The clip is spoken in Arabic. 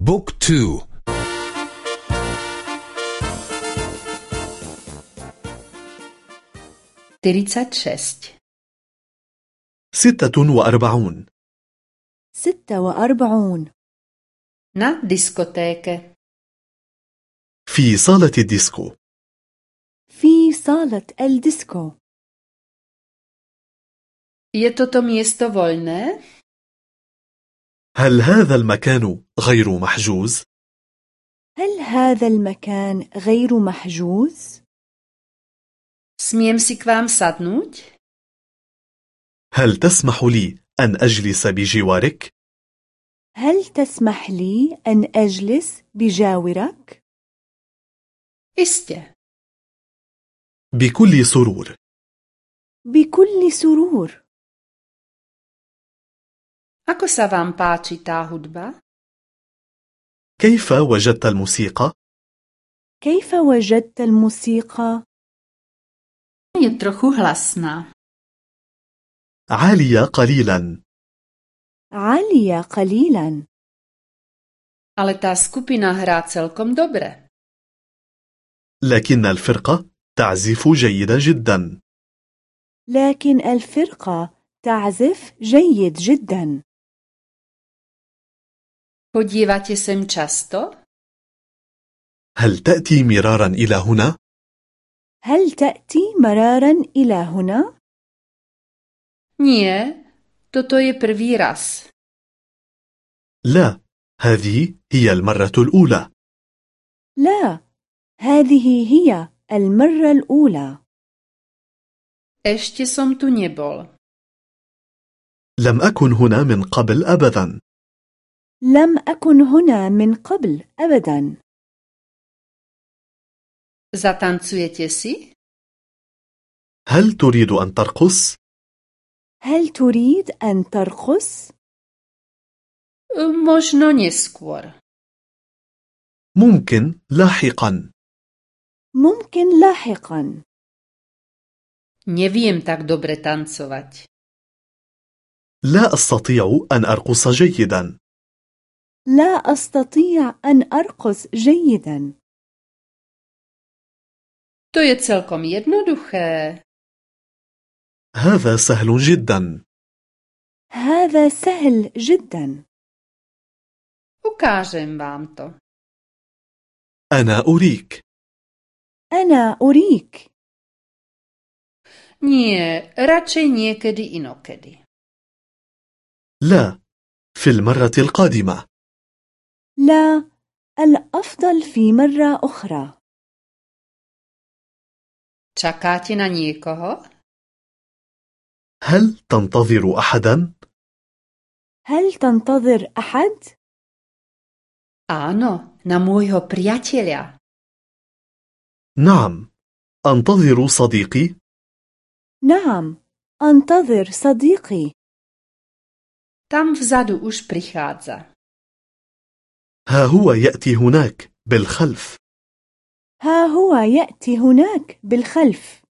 Book two. ستة وأربعون. ستة وأربعون. na diskotéke في صالة الديسكو. في صالة الديسكو. Je toto miesto? هل هذا المكان غير محجوز؟ هل هذا المكان غير محجوز؟ Si k vám sadnúť? هل تسمح لي أن أجلس بجوارك؟ هل تسمح لي أن أجلس بجاورك؟ Iste. بكل سرور بكل سرور Ako sa vám páči tá hudba? كيف وجدت الموسيقى؟ كيف وجدت الموسيقى؟ Je trochu hlasná. عالية قليلا عالية قليلا Ale tá skupina hrá celkom dobre. لكن الفرقة تعزف جيدا جدا لكن الفرقة تعزف جيد جدا Chodívate sem často? هل تأتي مرارا إلى هنا؟ هل تأتي مرارا إلى هنا؟ Nie, toto je prvý raz. لا هذه هي المرة الأولى لا هذه هي المرة الأولى Ešte som tu nebol. لم أكن هنا من قبل أبدا لم أكن هنا من قبل أبدا? هل تريد أن ترقص؟ هل تريد أن ترقص؟ ممكن لاحقا ممكن لاحقا Neviem tak dobre tancovať. لا أستطيع أن أرقص جيدا لا أستطيع أن أرقص جيدا To je celkom jednoduché. هذا سهل جدا هذا سهل جدا Ukážem vám to. أنا أريك أنا أريك Nie, radšej niekedy inokedy. لا في المرة القادمة لا الأفضل في مرة أخرى Čakáte na niekoho? هل تنتظر أحدا؟ هل تنتظر أحد؟ Áno, na môjho priateľa. نعم أنتظر صديقي نعم أنتظر صديقي Tam vzadu už prichádza. ها هو يأتي هناك بالخلف. ها هو يأتي هناك بالخلف.